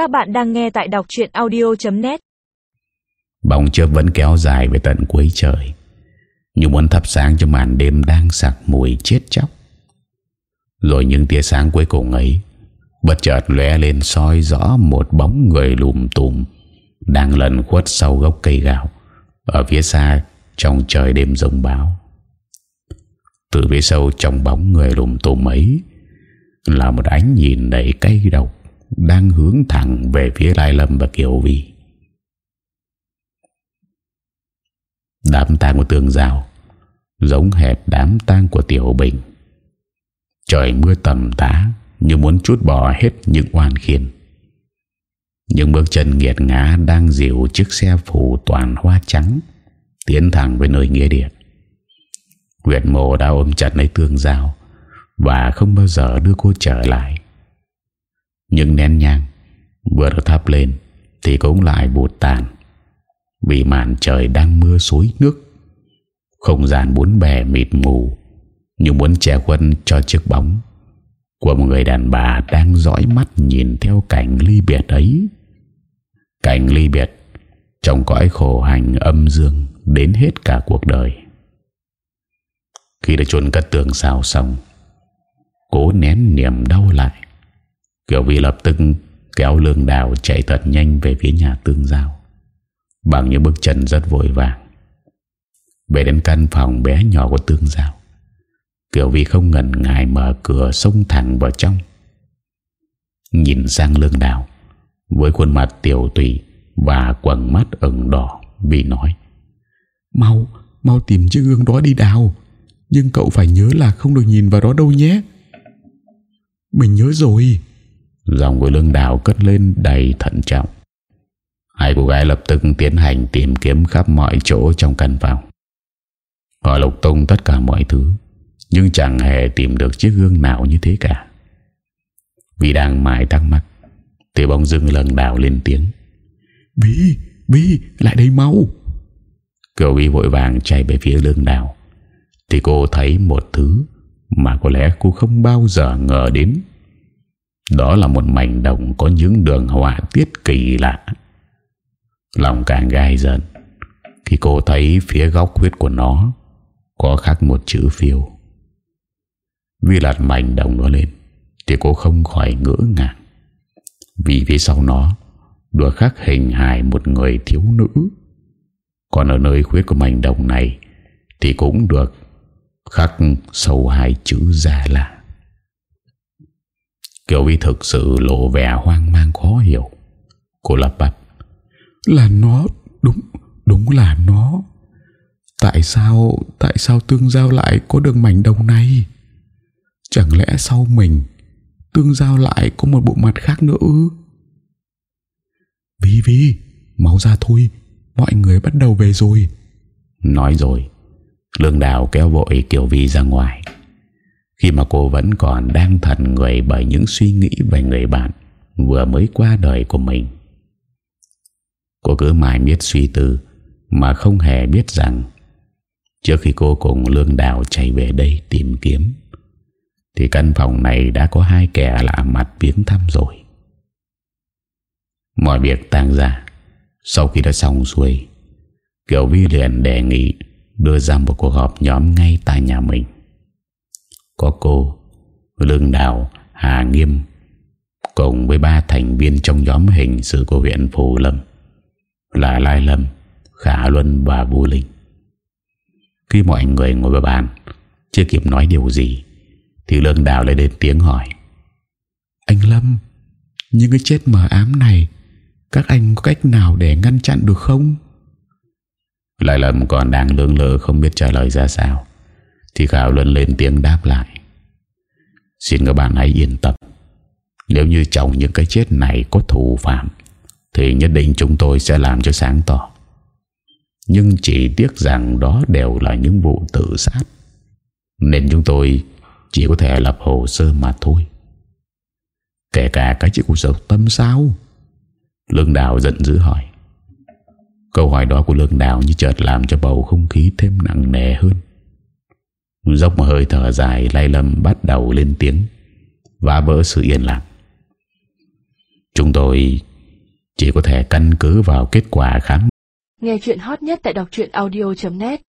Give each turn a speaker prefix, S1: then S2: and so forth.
S1: Các bạn đang nghe tại đọc chuyện audio.net
S2: Bóng chớp vẫn kéo dài về tận cuối trời. Như muốn thắp sáng cho màn đêm đang sặc mùi chết chóc. Rồi những tia sáng cuối cùng ấy, Bất chợt lóe lên soi rõ một bóng người lùm tùm, Đang lần khuất sau gốc cây gạo, Ở phía xa trong trời đêm rồng báo. Từ phía sâu trong bóng người lùm tùm ấy, Là một ánh nhìn đầy cay độc. Đang hướng thẳng về phía Lai Lâm và Kiều Vi. Đám tang của tường rào Giống hệt đám tang của Tiểu Bình. Trời mưa tầm tá Như muốn chút bỏ hết những oan khiên. Những bước chân nghiệt ngã Đang dịu chiếc xe phủ toàn hoa trắng Tiến thẳng về nơi nghĩa địa. Nguyệt mộ đã ôm chặt lấy tường giao Và không bao giờ đưa cô trở lại. Những nén nhang, Vừa được thắp lên Thì cũng lại bụt tàn. Vì màn trời đang mưa suối nước, Không gian bốn bè mịt mù Như muốn che khuân cho chiếc bóng Của một người đàn bà Đang dõi mắt nhìn theo cảnh ly biệt ấy. Cảnh ly biệt Trong cõi khổ hành âm dương Đến hết cả cuộc đời. Khi đã chôn cất tường sao xong, Cố nén niềm đau lại. Kiều Vi lập tức kéo lương đào chạy thật nhanh về phía nhà tương giao. Bằng những bước chân rất vội vàng Về đến căn phòng bé nhỏ của tương giao Kiều Vi không ngần ngại mở cửa xông thẳng vào trong. Nhìn sang lương đào Với khuôn mặt tiểu tùy Và quần mắt ửng đỏ vì nói Mau, mau tìm chiếc gương đó đi đào Nhưng cậu phải nhớ là không được nhìn vào đó đâu nhé. Mình nhớ rồi. Dòng của lương đào cất lên đầy thận trọng. Hai cô gái lập tức tiến hành tìm kiếm khắp mọi chỗ trong căn phòng. Họ lục tung tất cả mọi thứ Nhưng chẳng hề tìm được chiếc gương nào như thế cả. Vì đang mãi thắc mắc Thì bông dưng lần đào lên tiếng. Vi, Vi, lại đây mau Kiều Vi vội vàng chạy về phía lương đào Thì cô thấy một thứ Mà có lẽ cô không bao giờ ngờ đến đó là một mảnh đồng Có những đường họa tiết kỳ lạ. Lòng càng gai dần, Khi cô thấy phía góc huyết của nó Có khắc một chữ phiêu. Vì lật mảnh đồng nó lên, Thì cô không khỏi ngỡ ngàng. Vì phía sau nó, đùa khắc hình hài một người thiếu nữ. Còn ở nơi khuyết của mảnh đồng này, Thì cũng được khắc sâu hai chữ ra là Kiều Vi thực sự lộ vẻ hoang mang khó hiểu. Cô lập bập Là nó Đúng Đúng là nó. Tại sao Tại sao tương giao lại có được mảnh đồng này? Chẳng lẽ sau mình Tương giao lại có một bộ mặt khác nữa ư? Vi Vi Mau ra thôi. Mọi người bắt đầu về rồi. Nói rồi Lương Đào kéo vội Kiều Vi ra ngoài khi mà cô vẫn còn đang thần người Bởi những suy nghĩ về người bạn Vừa mới qua đời của mình. Cô cứ mãi biết suy tư Mà không hề biết rằng Trước khi cô cùng Lương Đào chạy về đây tìm kiếm, Thì căn phòng này đã có hai kẻ lạ mặt viếng thăm rồi. Mọi việc tăng ra sau khi đã xong xuôi, Kiều Vi liền đề nghị Đưa ra một cuộc họp nhóm ngay tại nhà mình. Có cô, Lương Đào, Hà Nghiêm, Cùng với ba thành viên trong nhóm hình sự của huyện Phù Lâm, Là Lai Lâm, Khả Luân và Vũ Linh. Khi mọi người ngồi vào bàn, Chưa kịp nói điều gì, Thì Lương Đào lại đến tiếng hỏi, Anh Lâm, Những cái chết mờ ám này, các anh có cách nào để ngăn chặn được không? Lại lâm còn đang lương lờ Không biết trả lời ra sao. Thì Khảo Luân lên tiếng đáp lại. Xin các bạn hãy yên tâm. Nếu như trong những cái chết này Có thủ phạm, Thì nhất định chúng tôi sẽ làm cho sáng tỏ. Nhưng chỉ tiếc rằng Đó đều là những vụ tự sát, Nên chúng tôi Chỉ có thể lập hồ sơ mà thôi. Kể cả cái chiếc của sống tâm sao? Lương Đào giận dữ hỏi. Câu hỏi đó của Lương Đào như chợt làm cho bầu không khí thêm nặng nề hơn. Dốc một hơi thở dài, Lai Lâm bắt đầu lên tiếng. Và vỡ sự yên lặng. Chúng tôi chỉ có thể căn cứ vào kết quả khám.
S1: Nghe chuyện hot nhất tại đọc audio.net